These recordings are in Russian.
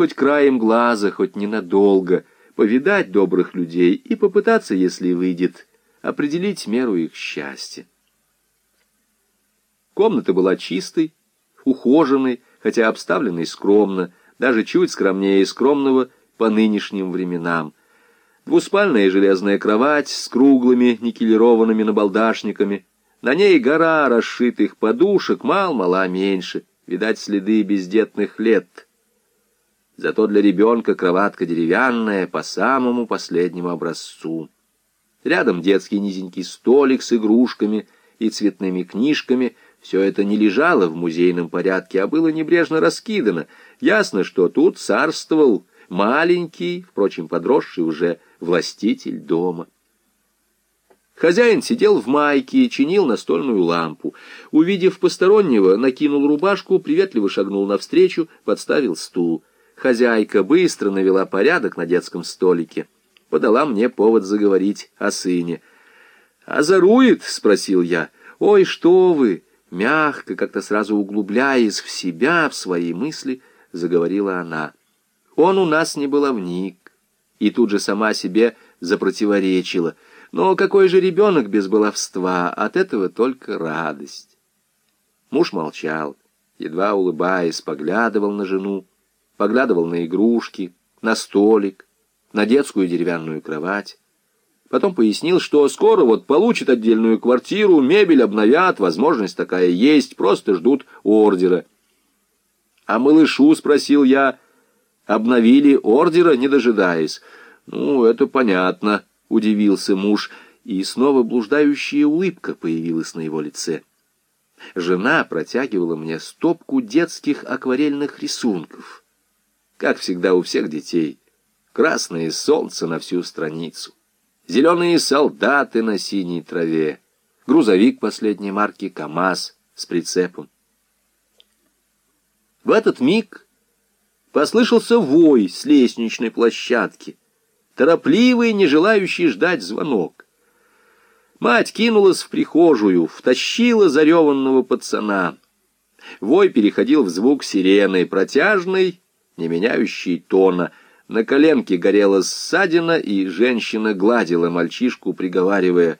хоть краем глаза, хоть ненадолго, повидать добрых людей и попытаться, если выйдет, определить меру их счастья. Комната была чистой, ухоженной, хотя обставленной скромно, даже чуть скромнее скромного по нынешним временам. Двуспальная железная кровать с круглыми никелированными набалдашниками, на ней гора расшитых подушек, мал-мала меньше, видать, следы бездетных лет. Зато для ребенка кроватка деревянная по самому последнему образцу. Рядом детский низенький столик с игрушками и цветными книжками — все это не лежало в музейном порядке, а было небрежно раскидано. Ясно, что тут царствовал маленький, впрочем, подросший уже властитель дома. Хозяин сидел в майке и чинил настольную лампу. Увидев постороннего, накинул рубашку, приветливо шагнул навстречу, подставил стул. Хозяйка быстро навела порядок на детском столике. Подала мне повод заговорить о сыне. «Озарует?» — спросил я. «Ой, что вы!» Мягко, как-то сразу углубляясь в себя, в свои мысли, заговорила она. Он у нас не баловник. И тут же сама себе запротиворечила. Но какой же ребенок без баловства? От этого только радость. Муж молчал, едва улыбаясь, поглядывал на жену, поглядывал на игрушки, на столик, на детскую деревянную кровать. Потом пояснил, что скоро вот получит отдельную квартиру, мебель обновят, возможность такая есть, просто ждут ордера. А малышу, спросил я, обновили ордера, не дожидаясь. Ну, это понятно, удивился муж, и снова блуждающая улыбка появилась на его лице. Жена протягивала мне стопку детских акварельных рисунков. Как всегда у всех детей, красное солнце на всю страницу зеленые солдаты на синей траве, грузовик последней марки КАМАЗ с прицепом. В этот миг послышался вой с лестничной площадки, торопливый, не желающий ждать звонок. Мать кинулась в прихожую, втащила зареванного пацана. Вой переходил в звук сирены, протяжный, не меняющий тона — на коленке горела ссадина, и женщина гладила мальчишку, приговаривая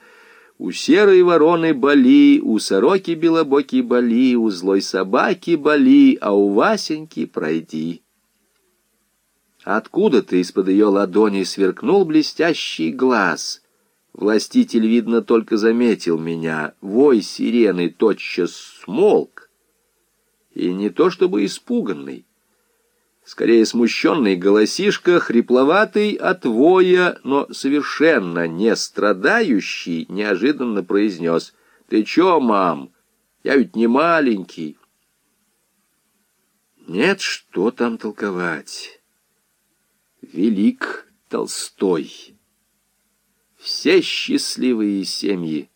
«У серой вороны боли, у сороки белобоки боли, у злой собаки боли, а у Васеньки пройди». Откуда-то из-под ее ладони сверкнул блестящий глаз. Властитель, видно, только заметил меня. Вой сирены тотчас смолк. И не то чтобы испуганный, скорее смущенный голосишка, хрипловатый от воя, но совершенно не страдающий, неожиданно произнес «Ты чё, мам? Я ведь не маленький». Нет, что там толковать. Велик Толстой. Все счастливые семьи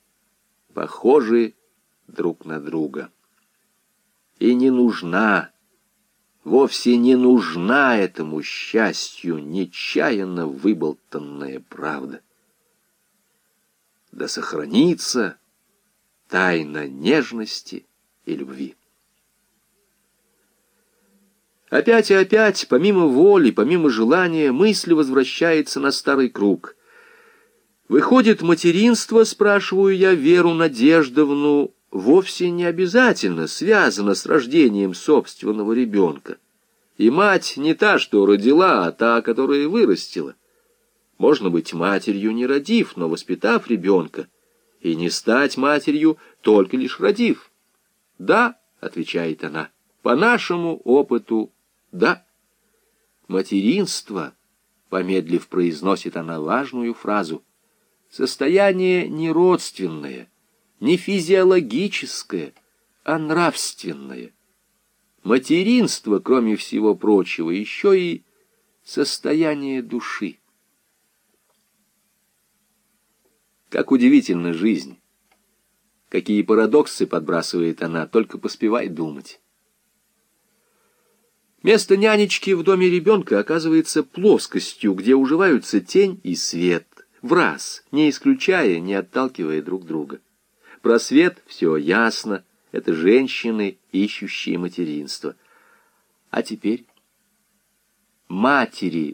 похожи друг на друга. И не нужна вовсе не нужна этому счастью нечаянно выболтанная правда. Да сохранится тайна нежности и любви. Опять и опять, помимо воли, помимо желания, мысль возвращается на старый круг. Выходит, материнство, спрашиваю я, Веру Надеждовну, вовсе не обязательно связана с рождением собственного ребенка. И мать не та, что родила, а та, которая вырастила. Можно быть матерью, не родив, но воспитав ребенка, и не стать матерью, только лишь родив. «Да», — отвечает она, — «по нашему опыту, да». Материнство, помедлив, произносит она важную фразу, состояние неродственное — не физиологическое, а нравственное. Материнство, кроме всего прочего, еще и состояние души. Как удивительна жизнь! Какие парадоксы подбрасывает она, только поспевай думать. Место нянечки в доме ребенка оказывается плоскостью, где уживаются тень и свет, в раз, не исключая, не отталкивая друг друга. Про свет все ясно. Это женщины, ищущие материнство. А теперь... матери